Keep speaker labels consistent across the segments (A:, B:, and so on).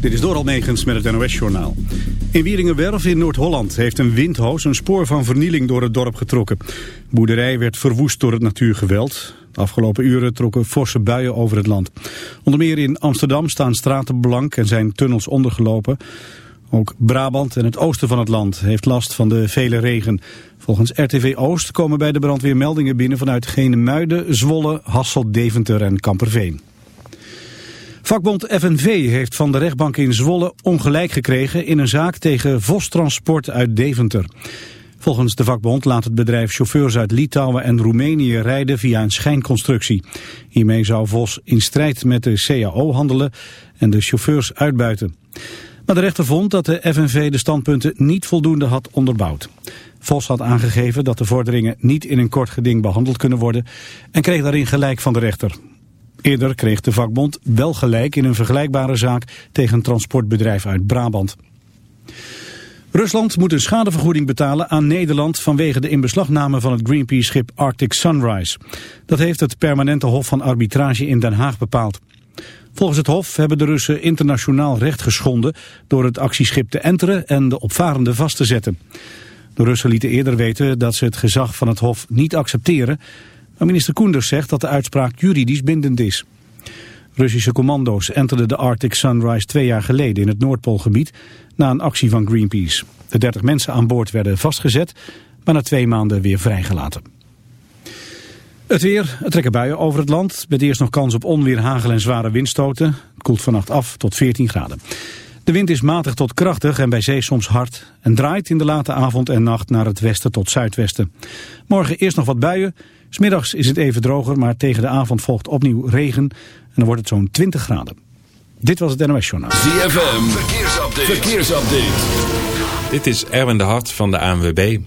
A: Dit is Doral Megens met het NOS-journaal. In Wieringenwerf in Noord-Holland heeft een windhoos een spoor van vernieling door het dorp getrokken. De boerderij werd verwoest door het natuurgeweld. De afgelopen uren trokken forse buien over het land. Onder meer in Amsterdam staan straten blank en zijn tunnels ondergelopen. Ook Brabant en het oosten van het land heeft last van de vele regen. Volgens RTV Oost komen bij de brandweer meldingen binnen vanuit Genemuiden, Zwolle, Hasselt, Deventer en Kamperveen. Vakbond FNV heeft van de rechtbank in Zwolle ongelijk gekregen in een zaak tegen Vos Transport uit Deventer. Volgens de vakbond laat het bedrijf chauffeurs uit Litouwen en Roemenië rijden via een schijnconstructie. Hiermee zou Vos in strijd met de CAO handelen en de chauffeurs uitbuiten. Maar de rechter vond dat de FNV de standpunten niet voldoende had onderbouwd. Vos had aangegeven dat de vorderingen niet in een kort geding behandeld kunnen worden en kreeg daarin gelijk van de rechter. Eerder kreeg de vakbond wel gelijk in een vergelijkbare zaak tegen een transportbedrijf uit Brabant. Rusland moet een schadevergoeding betalen aan Nederland vanwege de inbeslagname van het Greenpeace-schip Arctic Sunrise. Dat heeft het permanente hof van arbitrage in Den Haag bepaald. Volgens het hof hebben de Russen internationaal recht geschonden door het actieschip te enteren en de opvarenden vast te zetten. De Russen lieten eerder weten dat ze het gezag van het hof niet accepteren minister Koenders zegt dat de uitspraak juridisch bindend is. Russische commando's enterden de Arctic Sunrise twee jaar geleden in het Noordpoolgebied na een actie van Greenpeace. De 30 mensen aan boord werden vastgezet, maar na twee maanden weer vrijgelaten. Het weer, het trekken buien over het land, met eerst nog kans op onweer, hagel en zware windstoten. Het koelt vannacht af tot 14 graden. De wind is matig tot krachtig en bij zee soms hard en draait in de late avond en nacht naar het westen tot zuidwesten. Morgen eerst nog wat buien, Smiddags is het even droger, maar tegen de avond volgt opnieuw regen en dan wordt het zo'n 20 graden. Dit was het NOS Journaal.
B: ZFM, verkeersupdate. verkeersupdate.
C: Dit is Erwin de Hart van de ANWB.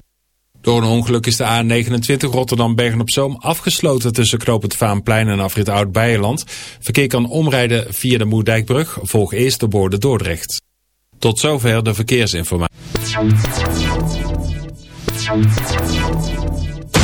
C: Door een ongeluk is de A29 Rotterdam-Bergen-op-Zoom afgesloten tussen Knoop het Vaanplein en Afrit Oud-Beijerland. Verkeer kan omrijden via de Moerdijkbrug, volg eerst de borden Dordrecht. Tot zover de verkeersinformatie.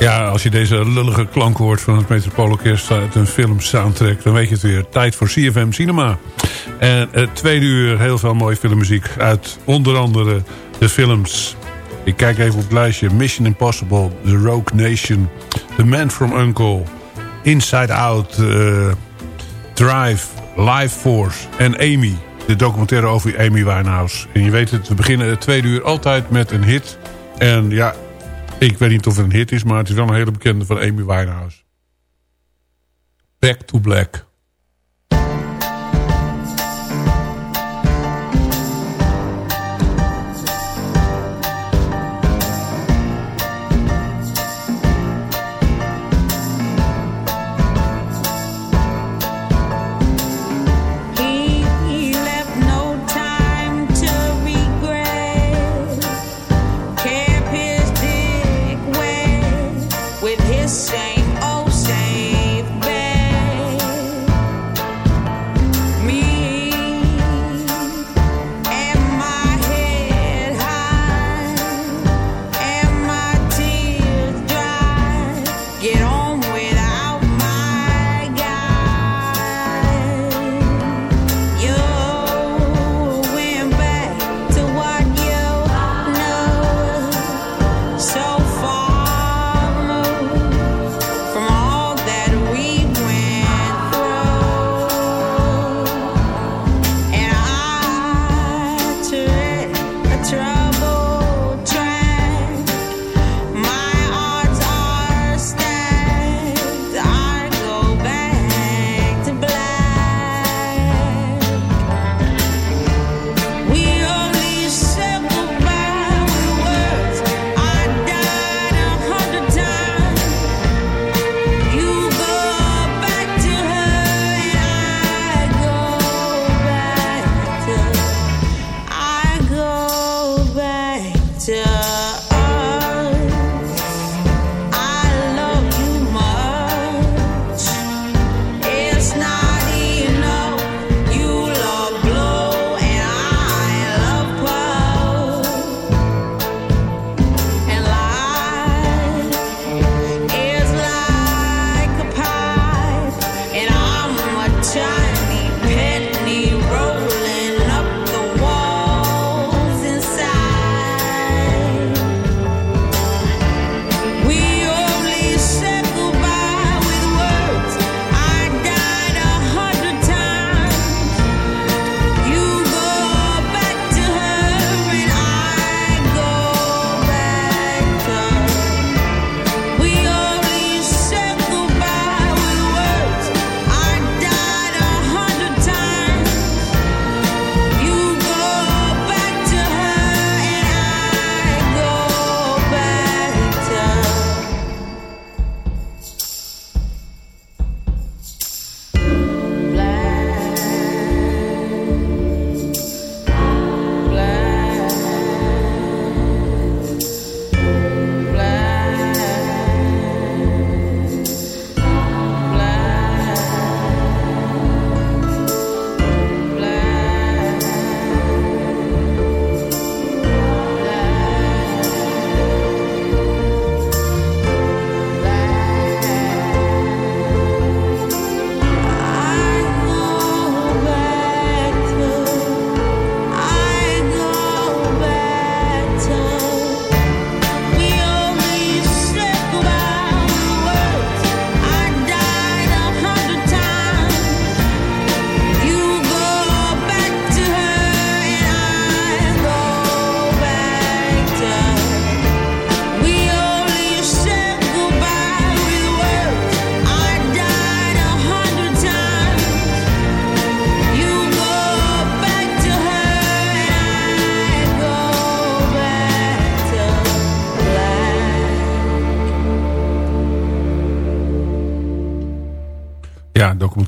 D: Ja, als je deze lullige klank hoort van het Metropoolorkest uit een film soundtrack... dan weet je het weer. Tijd voor CFM Cinema. En het tweede uur heel veel mooie filmmuziek uit onder andere de films... Ik kijk even op het lijstje. Mission Impossible, The Rogue Nation, The Man from Uncle... Inside Out, uh, Drive, Life Force en Amy. De documentaire over Amy Winehouse. En je weet het, we beginnen het tweede uur altijd met een hit. En ja, ik weet niet of het een hit is, maar het is wel een hele bekende van Amy Winehouse. Back to Black.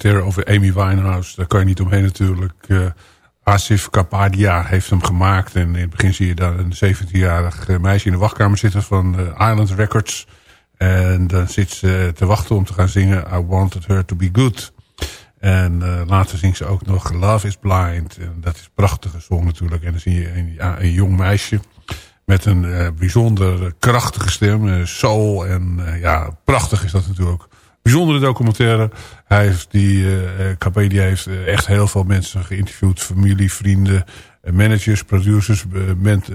D: Documentaire over Amy Winehouse. Daar kan je niet omheen natuurlijk. Uh, Asif Kapadia heeft hem gemaakt. En in het begin zie je daar een 17-jarig eh, meisje in de wachtkamer zitten van uh, Island Records. En dan zit ze te wachten om te gaan zingen I Wanted Her To Be Good. En later zingt ze ook nog Love Is Blind. En dat is een prachtige song natuurlijk. En dan zie je een, een jong meisje met een bijzonder krachtige stem. Soul en ja, prachtig is dat natuurlijk bijzondere documentaire. Hij heeft die, uh, die heeft echt heel veel mensen geïnterviewd. Familie, vrienden, managers, producers,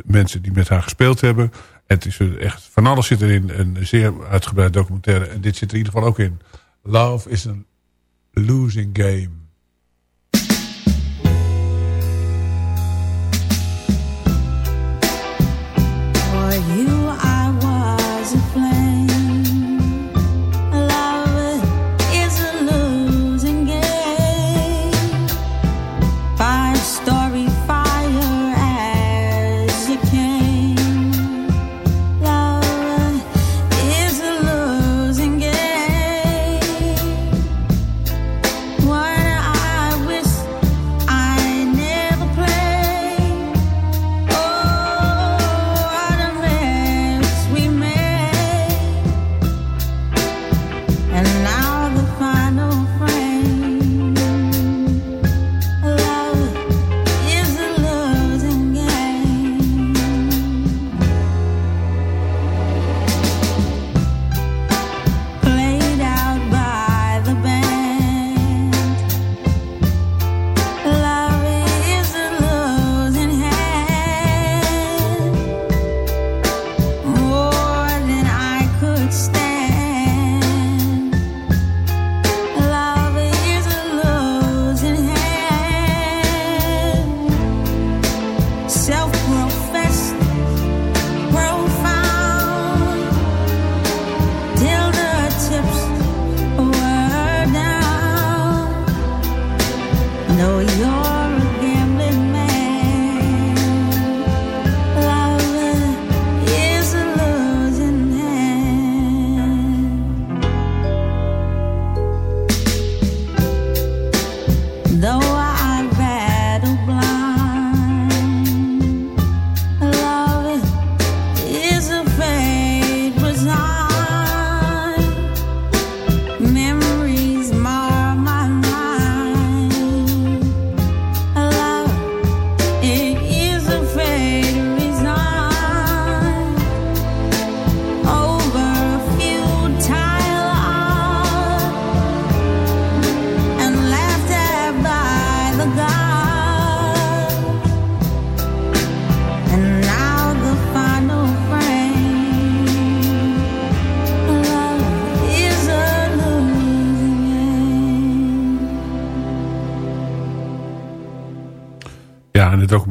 D: mensen die met haar gespeeld hebben. Het is echt, van alles zit erin. Een zeer uitgebreid documentaire. En dit zit er in ieder geval ook in. Love is a losing game.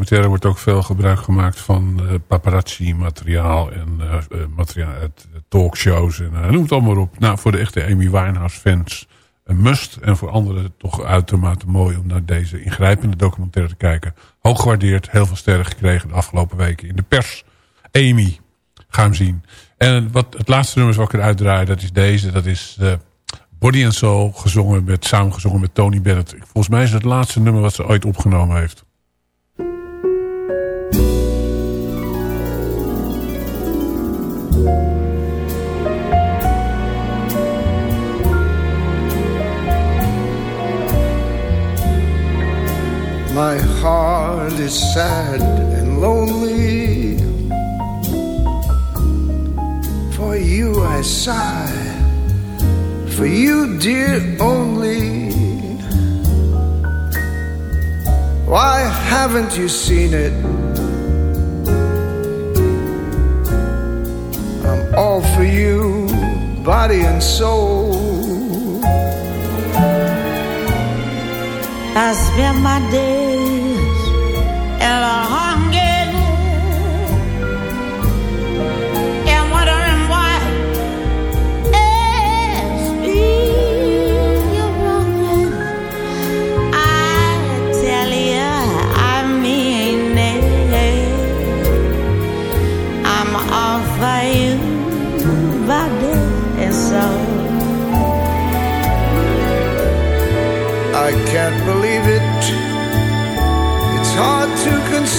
D: Documentaire wordt ook veel gebruik gemaakt van uh, paparazzi-materiaal en uh, materiaal uit talkshows en noem het allemaal op. Nou, voor de echte Amy Winehouse-fans een must. En voor anderen toch uitermate mooi om naar deze ingrijpende documentaire te kijken. Hoog gewaardeerd, heel veel sterren gekregen de afgelopen weken in de pers. Amy, ga hem zien. En wat, het laatste nummer wat ik eruit draai, dat is deze. Dat is Body and Soul, gezongen met, samengezongen met Tony Bennett. Volgens mij is het het laatste nummer wat ze ooit opgenomen heeft.
E: My heart is sad and lonely. For you I sigh, for you, dear, only. Why haven't you seen it? All for you, body and soul.
F: I spend my days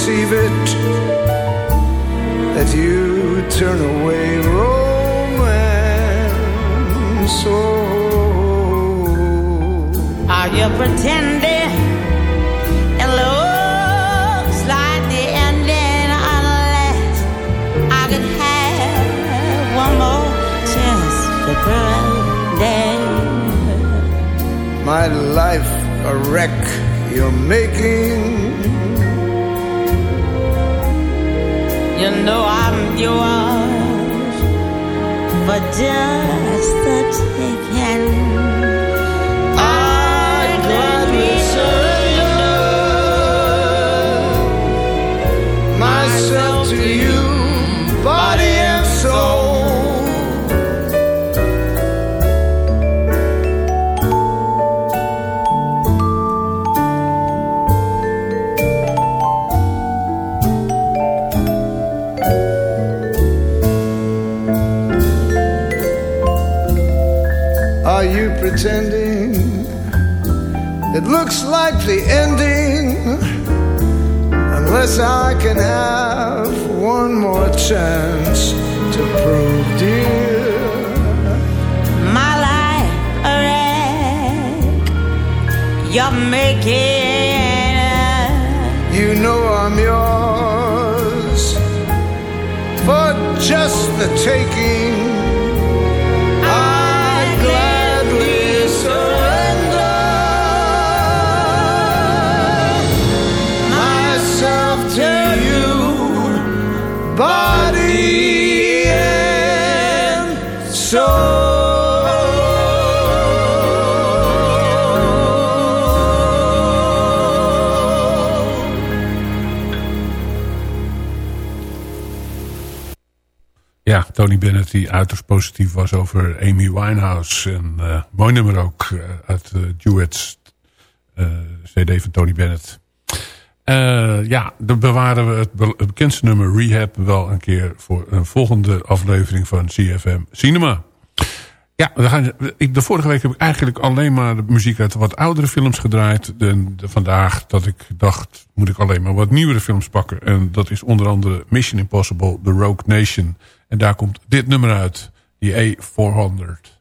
F: it
E: that you turn away romance. Oh.
F: Are you pretending? It looks like the ending unless I could have one more chance to pretend.
E: My life a wreck you're making.
F: Know I'm yours for just the taking.
D: Tony Bennett die uiterst positief was over Amy Winehouse. En eh, mooi nummer ook eh, uit de Duets eh, CD van Tony Bennett. Ja, dan bewaren we het, be- het bekendste nummer Rehab wel een keer voor een volgende aflevering van CFM Cinema. Ja, we gaan, ik, de vorige week heb ik eigenlijk alleen maar de muziek uit wat oudere films gedraaid. Vandaag dat ik dacht, moet ik alleen maar wat nieuwere films pakken. En dat is onder andere Mission Impossible, The Rogue Nation. En daar komt dit nummer uit, die A400.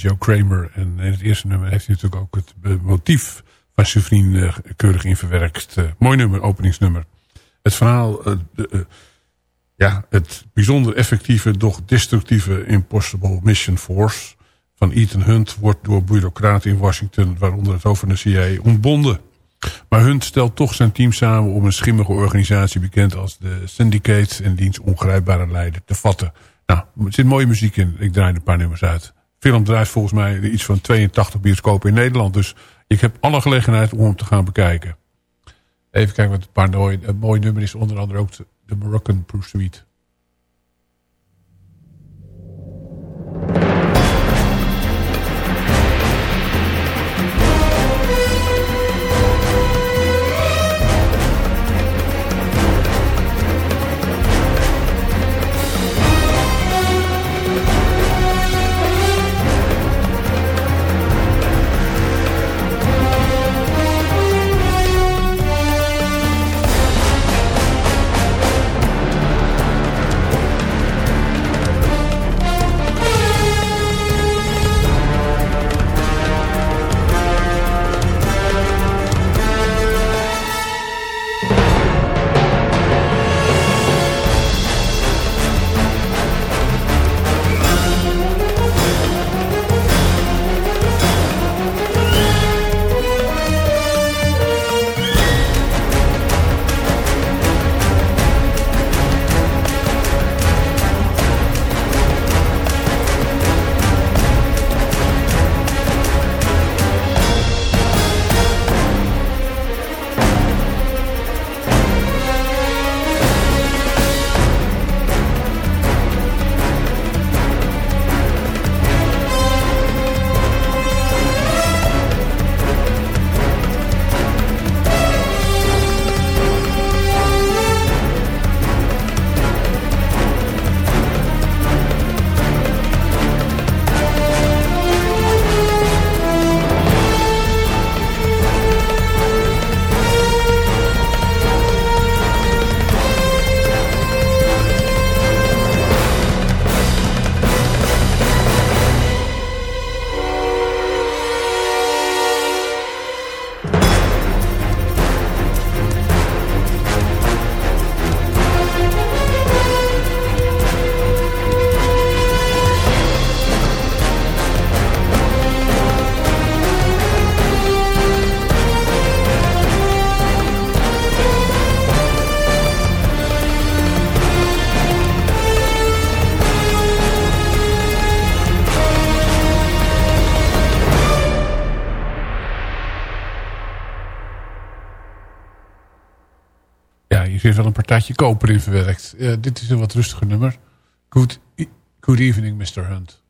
D: Joe Kramer. En in het eerste nummer heeft hij natuurlijk ook het eh, motief van zijn vrienden keurig in verwerkt. Eh, mooi nummer, openingsnummer. Het verhaal, ja, het bijzonder effectieve, doch destructieve Impossible Mission Force van Ethan Hunt wordt door bureaucraten in Washington, waaronder het hoofd van de CIA, ontbonden. Maar Hunt stelt toch zijn team samen om een schimmige organisatie bekend als de Syndicate en diens ongrijpbare leider te vatten. Nou, er zit mooie muziek in. Ik draai een paar nummers uit film draait volgens mij iets van 82 bioscopen in Nederland. Dus ik heb alle gelegenheid om hem te gaan bekijken. Even kijken wat een paar mooi, een nummer is. Onder andere ook de Moroccan Pursuit. Wel een partijtje koper in verwerkt. Uh, dit is een wat rustiger nummer. Good, e-, good evening, Mr. Hunt.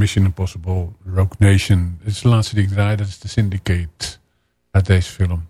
D: Mission Impossible, Rogue Nation. Het is de laatste die ik draai, dat is de Syndicate uit deze film.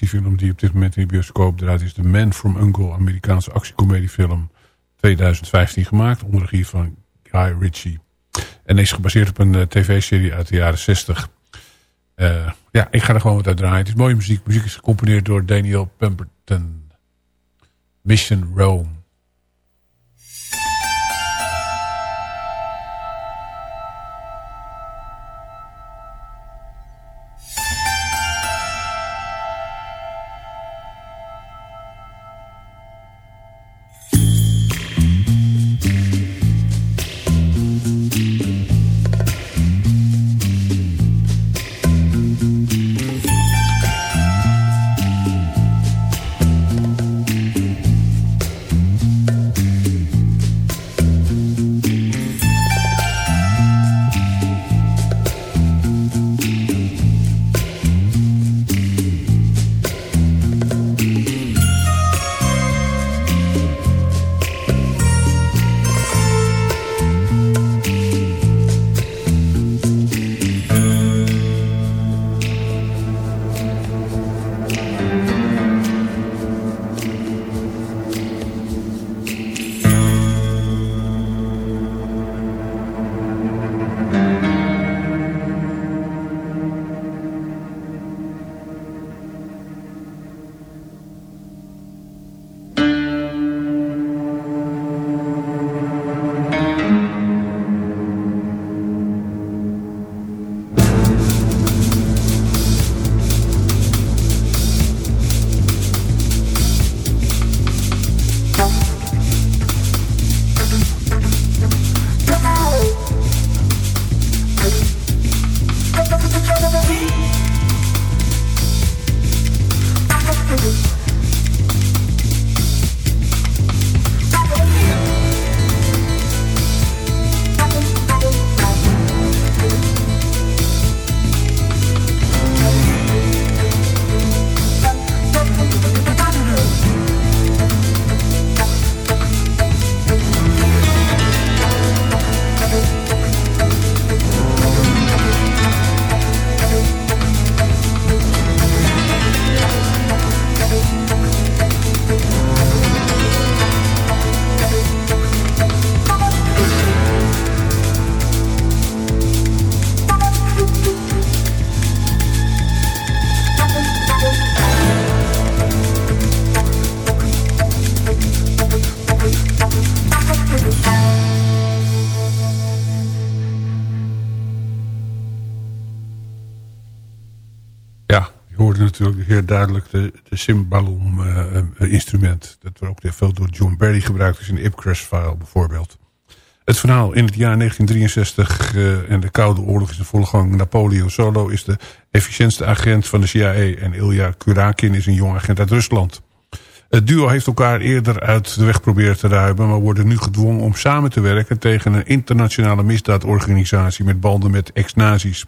D: Actiefilm die op dit moment in de bioscoop draait... is The Man from Uncle, Amerikaanse actiecomediefilm 2015 gemaakt. Onder regie van Guy Ritchie. En is gebaseerd op een uh, tv-serie uit de jaren 60. Uh, eh, ja, ik ga er gewoon wat uit draaien. Het is mooie muziek. Muziek is gecomponeerd door Daniel Pemberton. Mission Rome. Duidelijk de, de cymbalum-instrument. dat wordt ook veel door John Barry gebruikt is in de Ipcrash-file bijvoorbeeld. Het verhaal in het jaar 1963 uh, en de Koude Oorlog is in volle gang. Napoleon Solo is de efficiëntste agent van de CIA en Ilya Kurakin is een jong agent uit Rusland. Het duo heeft elkaar eerder uit de weg proberen te ruimen... maar worden nu gedwongen om samen te werken... tegen een internationale misdaadorganisatie met banden met ex-nazi's.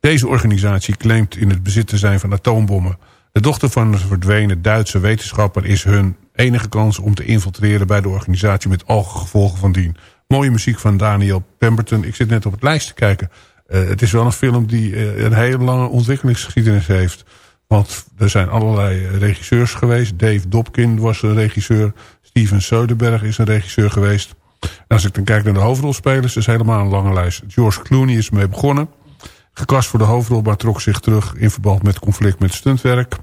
D: Deze organisatie claimt in het bezit te zijn van atoombommen. De dochter van een verdwenen Duitse wetenschapper is hun enige kans om te infiltreren bij de organisatie met gevolgen van dien. Mooie muziek van Daniel Pemberton. Ik zit net op het lijst te kijken. Uh, het is wel een film die uh, een hele lange ontwikkelingsgeschiedenis heeft. Want er zijn allerlei regisseurs geweest. Dave Dobkin was een regisseur. Steven Soderbergh is een regisseur geweest. En als ik dan kijk naar de hoofdrolspelers, is helemaal een lange lijst. George Clooney is mee begonnen. Gekast voor de hoofdrol, maar trok zich terug in verband met conflict met stuntwerk.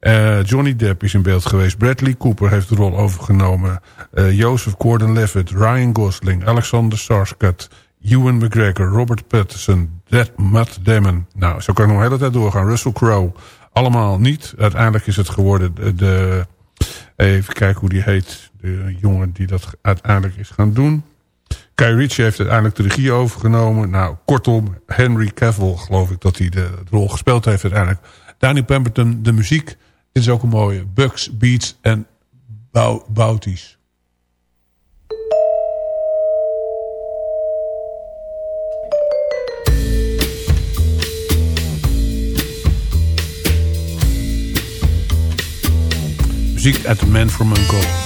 D: Uh, Johnny Depp is in beeld geweest. Bradley Cooper heeft de rol overgenomen. Uh, Joseph Gordon-Levitt, Ryan Gosling, Alexander Skarsgård... Ewan McGregor, Robert Pattinson, Matt Damon. Nou, zo kan ik nog een hele tijd doorgaan. Russell Crowe. Allemaal niet. Uiteindelijk is het geworden de, de even kijken hoe die heet. De jongen die dat uiteindelijk is gaan doen. Kai Ritchie heeft uiteindelijk de regie overgenomen. Nou, kortom, Henry Cavill geloof ik dat hij de, rol gespeeld heeft uiteindelijk. Danny Pemberton, de muziek. Dit is ook een mooie. Bugs, Beats en Bouties. Muziek uit The Man from Uncle.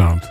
D: Sound.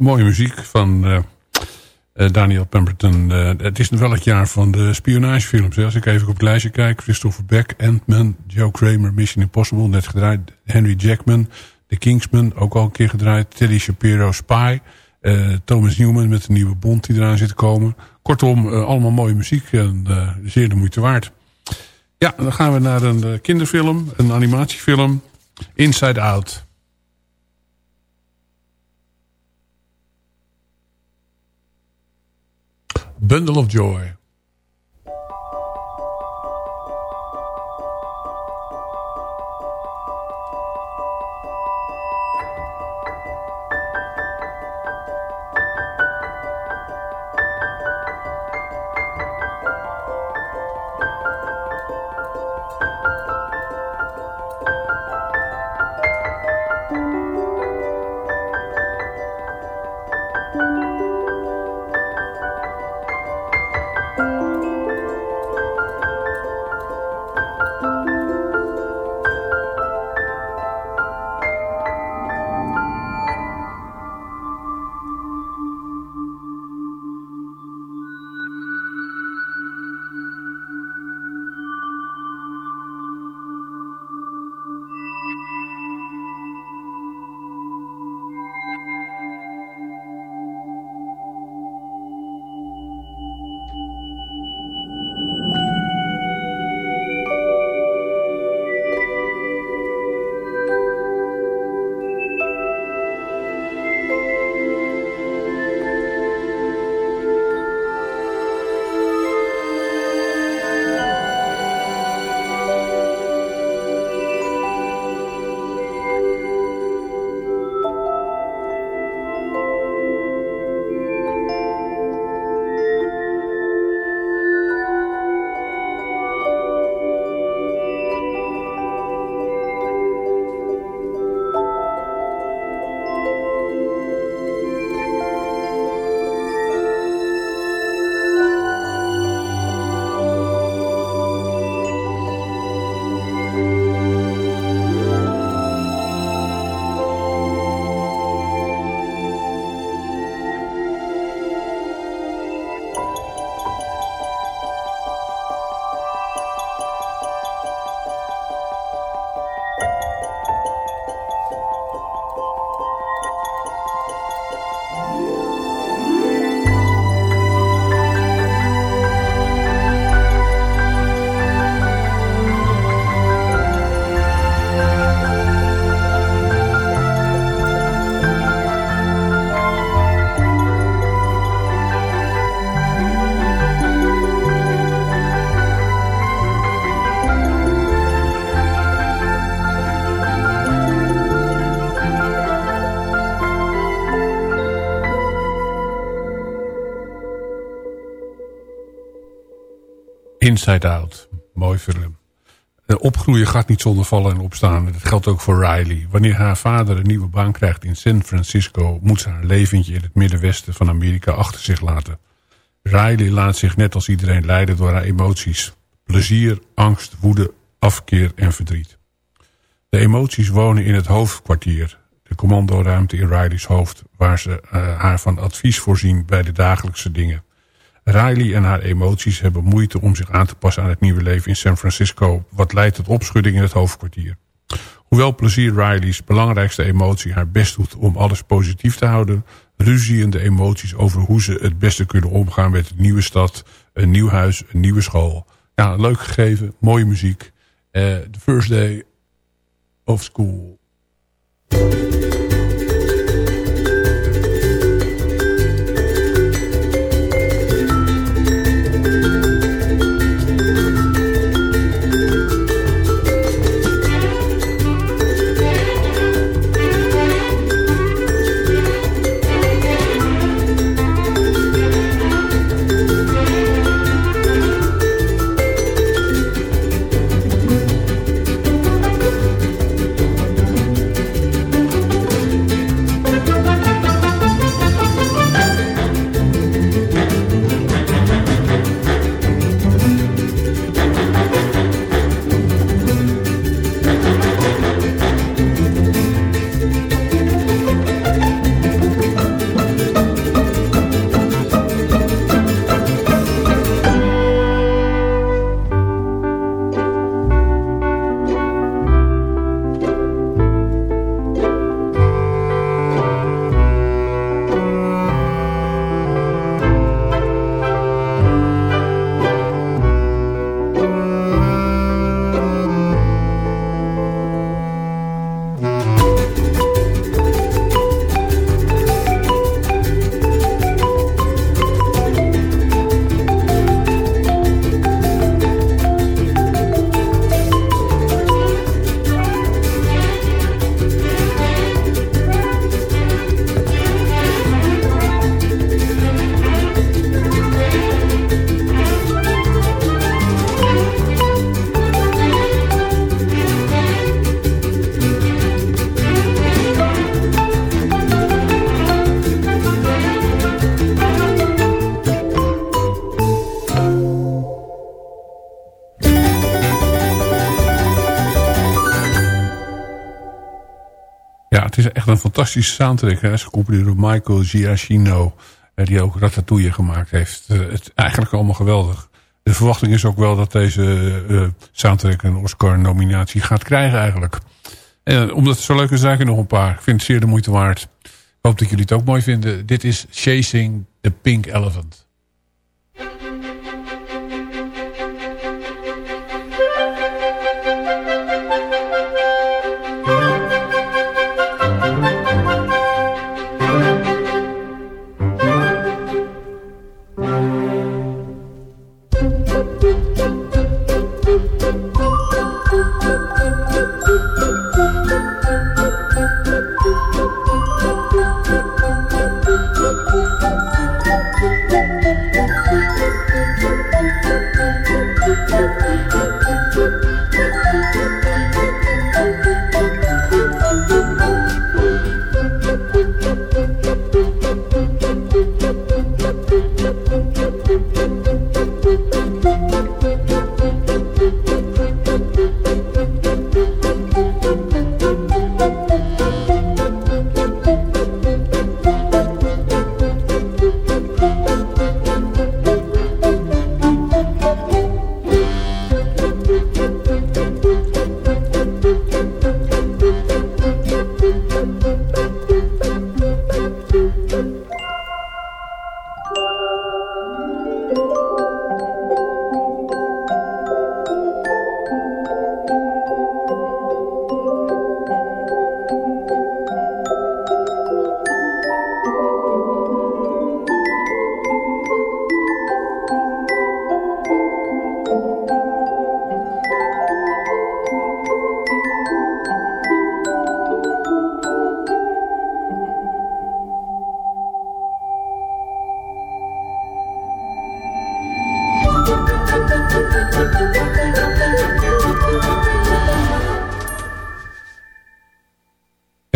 D: Mooie muziek van uh, Daniel Pemberton. Uh, het is wel het jaar van de spionagefilms. Hè. Als ik even op het lijstje kijk. Christopher Beck, Ant-Man, Joe Kramer, Mission Impossible. Net gedraaid. Henry Jackman, The Kingsman. Ook al een keer gedraaid. Teddy Shapiro, Spy. Thomas Newman met een nieuwe Bond die eraan zit te komen. Kortom, allemaal mooie muziek. En zeer de moeite waard. Ja, dan gaan we naar een kinderfilm. Een animatiefilm. Inside Out. Bundle of Joy. Inside Out. Mooi film. opgroeien gaat niet zonder vallen en opstaan. Dat geldt ook voor Riley. Wanneer haar vader een nieuwe baan krijgt in San Francisco... moet ze haar leventje in het middenwesten van Amerika achter zich laten. Riley laat zich net als iedereen leiden door haar emoties. Plezier, angst, woede, afkeer en verdriet. De emoties wonen in het hoofdkwartier. De commandoruimte in Riley's hoofd... waar ze uh, haar van advies voorzien bij de dagelijkse dingen. Riley en haar emoties hebben moeite om zich aan te passen aan het nieuwe leven in San Francisco... wat leidt tot opschudding in het hoofdkwartier. Hoewel plezier Riley's belangrijkste emotie haar best doet om alles positief te houden... ruziende emoties over hoe ze het beste kunnen omgaan met een nieuwe stad... een nieuw huis, een nieuwe school. Ja, leuk gegeven, mooie muziek. The first day of school. Fantastische soundtrack. Hè, gecomponeerd door Michael Giacchino. Eh, die ook Ratatouille gemaakt heeft. Eh, het, eigenlijk allemaal geweldig. De verwachting is ook wel dat deze uh, soundtrack een Oscar-nominatie gaat krijgen eigenlijk. En omdat het zo leuk is, nog een paar. Ik vind het zeer de moeite waard. Ik hoop dat jullie het ook mooi vinden. Dit is Chasing the Pink Elephant.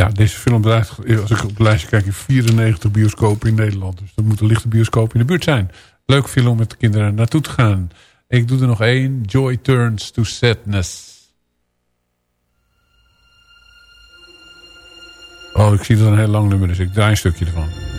D: Ja, deze film draait, als ik op het lijstje kijk, in 94 bioscopen in Nederland. Dus dat moet een lichte bioscoop in de buurt zijn. Leuk film om met de kinderen naartoe te gaan. Ik doe er nog één. Joy Turns to Sadness. Oh, ik zie dat een heel lang nummer is. Ik draai een stukje ervan.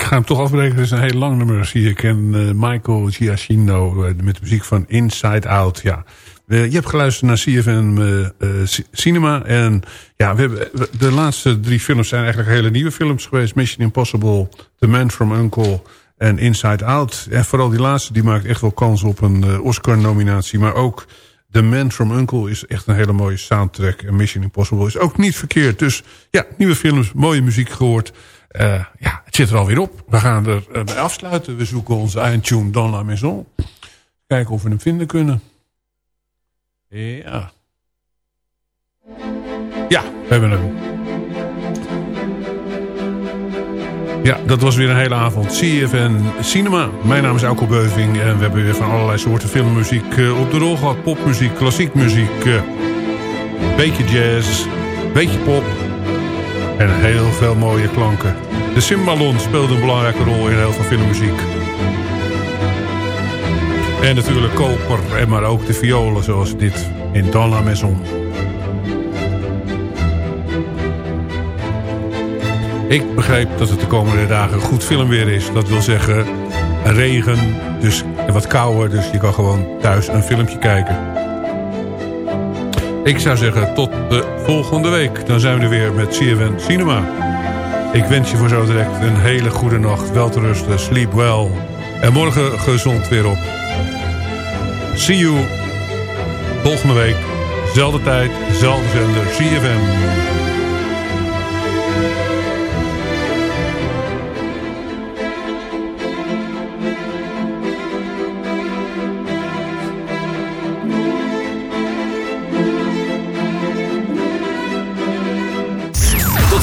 D: Ga hem toch afbreken. Het is een heel lang nummer, zie ik. En uh, Michael Giacchino uh, met de muziek van Inside Out. Ja. Je hebt geluisterd naar CFN Cinema. En ja, we hebben, de laatste drie films zijn eigenlijk hele nieuwe films geweest. Mission Impossible, The Man from Uncle en Inside Out. En vooral die laatste, die maakt echt wel kans op een Oscar-nominatie. Maar ook The Man from Uncle is echt een hele mooie soundtrack. En Mission Impossible is ook niet verkeerd. Dus ja, nieuwe films, mooie muziek gehoord. Uh, ja, het zit er alweer op. We gaan er uh, afsluiten. We zoeken onze eindtune Dans la Maison. Kijken of we hem vinden kunnen. Ja. Ja, we hebben hem. Ja, dat was weer een hele avond. CFN Cinema. Mijn naam is Alko Beuving. En we hebben weer van allerlei soorten filmmuziek uh, op de rol gehad. Popmuziek, klassiek muziek. beetje jazz. Beetje pop. En heel veel mooie klanken. De cymbalon speelde een belangrijke rol in heel veel filmmuziek. En natuurlijk koper, en maar ook de violen zoals dit in Dans la Maison. Ik begrijp dat het de komende dagen goed filmweer is. Dat wil zeggen regen, dus wat kouder. Dus je kan gewoon thuis een filmpje kijken. Ik zou zeggen tot de volgende week. Dan zijn we er weer met CFN Cinema. Ik wens je voor zo direct een hele goede nacht. Wel te rusten, sleep well. En morgen gezond weer op. See you volgende week. Zelfde tijd, zelfde zender, CFM.